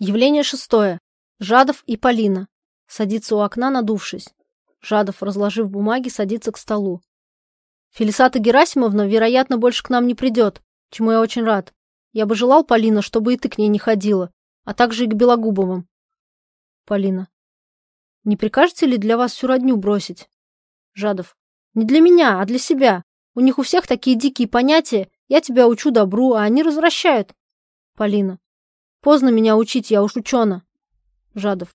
Явление шестое. Жадов и Полина. Садится у окна, надувшись. Жадов, разложив бумаги, садится к столу. Фелисата Герасимовна, вероятно, больше к нам не придет, чему я очень рад. Я бы желал, Полина, чтобы и ты к ней не ходила, а также и к Белогубовым. Полина. Не прикажете ли для вас всю родню бросить? Жадов. Не для меня, а для себя. У них у всех такие дикие понятия. Я тебя учу добру, а они развращают. Полина. Поздно меня учить, я уж учена. Жадов.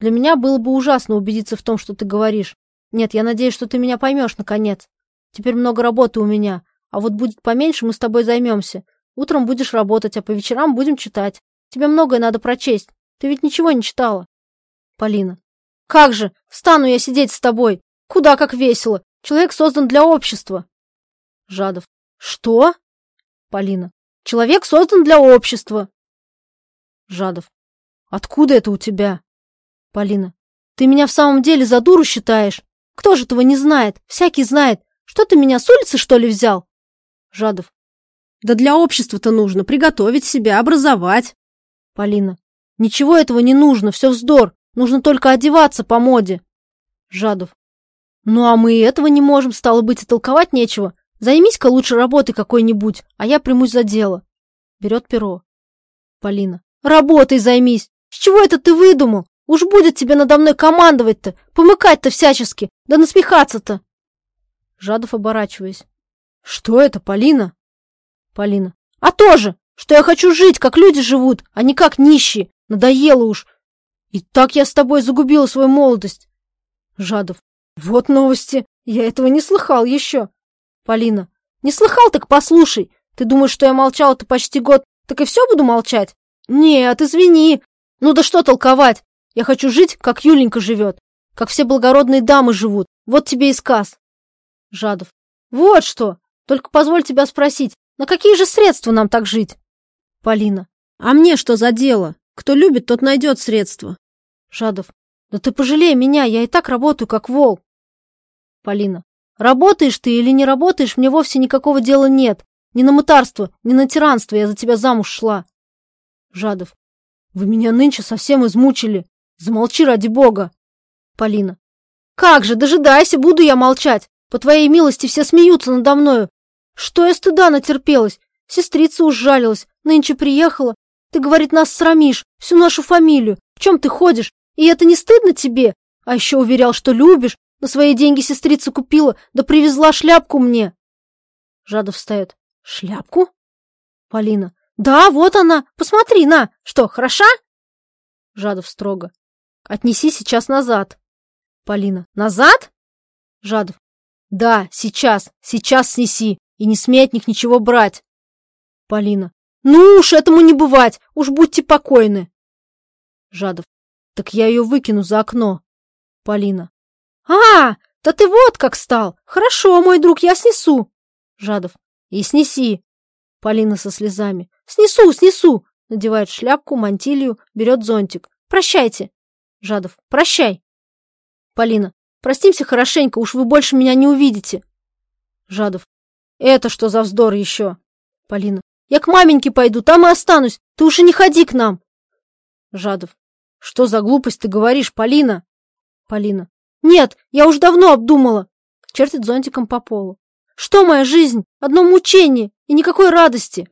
Для меня было бы ужасно убедиться в том, что ты говоришь. Нет, я надеюсь, что ты меня поймешь, наконец. Теперь много работы у меня, а вот будет поменьше, мы с тобой займемся. Утром будешь работать, а по вечерам будем читать. Тебе многое надо прочесть. Ты ведь ничего не читала. Полина. Как же, стану я сидеть с тобой. Куда как весело. Человек создан для общества. Жадов. Что? Полина. Человек создан для общества. Жадов. Откуда это у тебя? Полина. Ты меня в самом деле за дуру считаешь? Кто же этого не знает? Всякий знает. Что ты меня с улицы, что ли, взял? Жадов. Да для общества-то нужно приготовить себя, образовать. Полина. Ничего этого не нужно, все вздор. Нужно только одеваться по моде. Жадов. Ну а мы и этого не можем, стало быть, и толковать нечего. Займись-ка лучше работой какой-нибудь, а я примусь за дело. Берет перо. Полина. Работой займись! С чего это ты выдумал? Уж будет тебе надо мной командовать-то, помыкать-то всячески, да насмехаться-то. Жадов оборачиваясь. Что это, Полина? Полина. А то же, что я хочу жить, как люди живут, а не как нищие. Надоело уж. И так я с тобой загубила свою молодость. Жадов. Вот новости. Я этого не слыхал еще. Полина. Не слыхал, так послушай. Ты думаешь, что я молчала-то почти год, так и все буду молчать? «Нет, извини. Ну да что толковать? Я хочу жить, как Юленька живет, как все благородные дамы живут. Вот тебе и сказ». Жадов. «Вот что. Только позволь тебя спросить, на какие же средства нам так жить?» Полина. «А мне что за дело? Кто любит, тот найдет средства». Жадов. «Да ты пожалей меня, я и так работаю, как вол». Полина. «Работаешь ты или не работаешь, мне вовсе никакого дела нет. Ни на мытарство, ни на тиранство я за тебя замуж шла. Жадов. Вы меня нынче совсем измучили. Замолчи ради бога. Полина. Как же, дожидайся, буду я молчать. По твоей милости все смеются надо мною. Что я стыда натерпелась? Сестрица ужалилась, нынче приехала. Ты, говорит, нас срамишь, всю нашу фамилию. В чем ты ходишь? И это не стыдно тебе? А еще уверял, что любишь. На свои деньги сестрица купила, да привезла шляпку мне. Жадов встает. Шляпку? Полина. «Да, вот она! Посмотри, на! Что, хороша?» Жадов строго. «Отнеси сейчас назад». Полина. «Назад?» Жадов. «Да, сейчас, сейчас снеси, и не смей от них ничего брать». Полина. «Ну уж этому не бывать, уж будьте покойны». Жадов. «Так я ее выкину за окно». Полина. «А, да ты вот как стал! Хорошо, мой друг, я снесу!» Жадов. «И снеси!» Полина со слезами. «Снесу, снесу!» Надевает шляпку, мантилью, берет зонтик. «Прощайте!» Жадов. «Прощай!» Полина. «Простимся хорошенько, уж вы больше меня не увидите!» Жадов. «Это что за вздор еще?» Полина. «Я к маменьке пойду, там и останусь. Ты уж и не ходи к нам!» Жадов. «Что за глупость ты говоришь, Полина?» Полина. «Нет, я уж давно обдумала!» Чертит зонтиком по полу. «Что моя жизнь? Одно мучение и никакой радости!»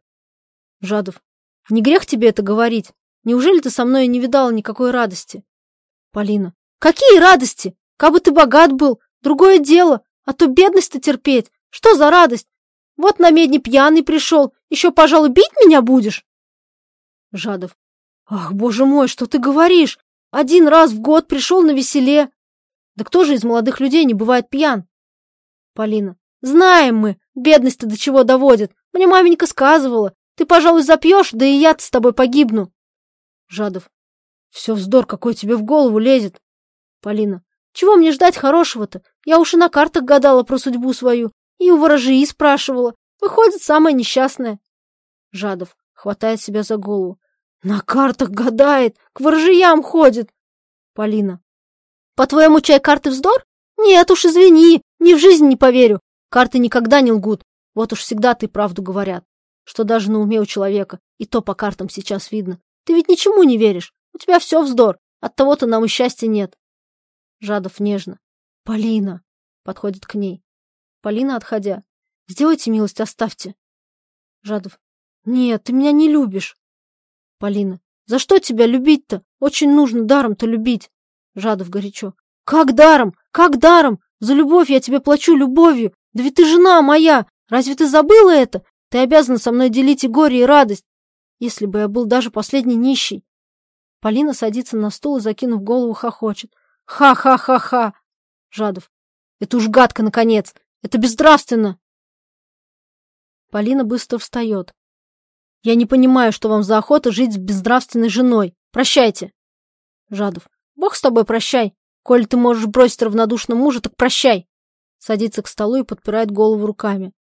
Жадов. Не грех тебе это говорить. Неужели ты со мной не видала никакой радости? Полина. Какие радости? Кабы ты богат был, другое дело. А то бедность-то терпеть. Что за радость? Вот на медне пьяный пришел. Еще, пожалуй, бить меня будешь? Жадов. Ах, боже мой, что ты говоришь? Один раз в год пришел на веселе. Да кто же из молодых людей не бывает пьян? Полина. Знаем мы, бедность-то до чего доводит. Мне маменька сказывала. Ты, пожалуй, запьешь, да и я с тобой погибну. Жадов. Все вздор, какой тебе в голову лезет. Полина. Чего мне ждать хорошего-то? Я уж и на картах гадала про судьбу свою, и у ворожии спрашивала. Выходит, самая несчастная. Жадов хватает себя за голову. На картах гадает, к ворожиям ходит. Полина. По-твоему, чай карты вздор? Нет уж, извини, ни в жизнь не поверю. Карты никогда не лгут. Вот уж всегда ты правду говорят что даже на уме у человека, и то по картам сейчас видно. Ты ведь ничему не веришь. У тебя все вздор. От того-то нам и счастья нет. Жадов нежно. Полина. Подходит к ней. Полина, отходя. Сделайте милость, оставьте. Жадов. Нет, ты меня не любишь. Полина. За что тебя любить-то? Очень нужно даром-то любить. Жадов горячо. Как даром? Как даром? За любовь я тебе плачу любовью. Да ведь ты жена моя. Разве ты забыла это? Ты обязана со мной делить и горе, и радость. Если бы я был даже последний нищий. Полина садится на стул и, закинув голову, хохочет. Ха-ха-ха-ха. Жадов. Это уж гадко, наконец. Это безнравственно. Полина быстро встает. Я не понимаю, что вам за охота жить с безнравственной женой. Прощайте. Жадов. Бог с тобой, прощай. Коль ты можешь бросить равнодушно мужа, так прощай. Садится к столу и подпирает голову руками.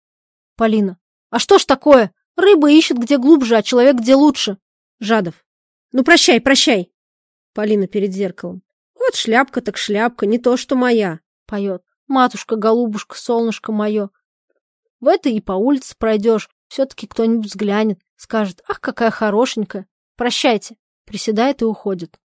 Полина. А что ж такое? Рыба ищет где глубже, а человек где лучше. Жадов. Ну, прощай, прощай. Полина перед зеркалом. Вот шляпка так шляпка, не то что моя. Поет. Матушка, голубушка, солнышко мое. В это и по улице пройдешь, все-таки кто-нибудь взглянет, скажет, ах, какая хорошенькая. Прощайте. Приседает и уходит.